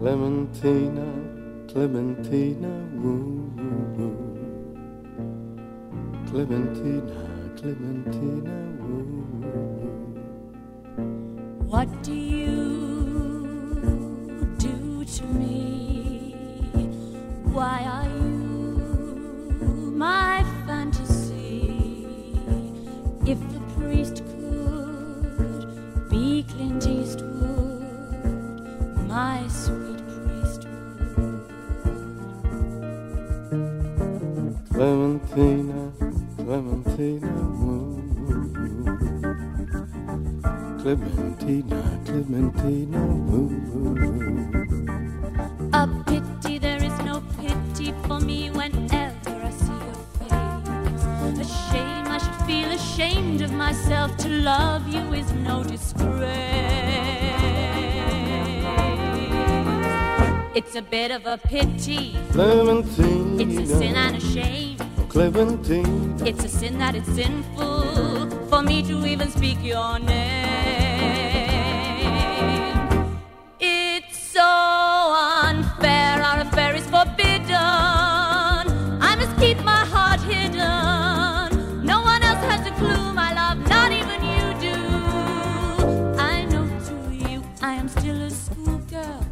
Clementina, Clementina, woo, woo, woo. Clementina, Clementina, woo, woo, woo. What do you Clementina, Clementina. Clementina, Clementina. A pity there is no pity for me whenever I see your face. A shame I should feel ashamed of myself. To love you is no disgrace. It's a bit of a pity. Clementina, It's a sin and a shame. Clementina, It's a sin that it's sinful for me to even speak your name. It's so unfair, our affair is forbidden. I must keep my heart hidden. No one else has a clue, my love, not even you do. I know to you, I am still a schoolgirl,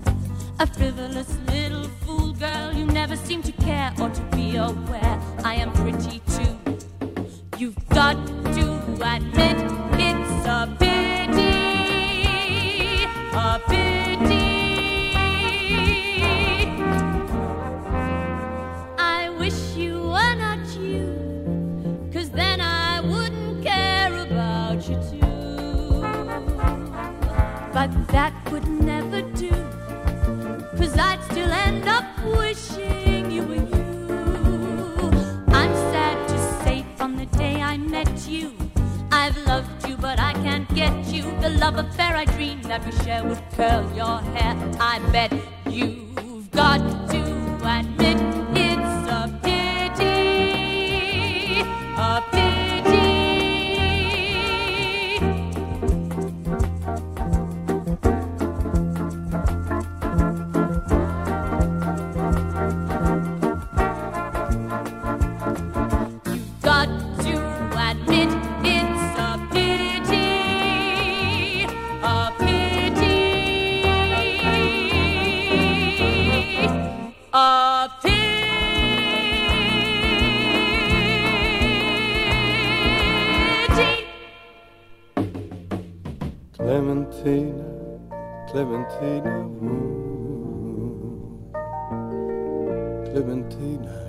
a frivolous little fool girl. You never seem to care or to be aware. I am pretty too. You've got to admit it's a pity, a pity. I wish you were not you, cause then I wouldn't care about you too. But that would never cause I'd still end up wishing you were you. I'm sad to say from the day I met you, I've loved you, but I can't get you. The love affair I dreamed that we share would curl your hair. I bet you've got to admit Clementina, Clementina. Clementina, Clementina.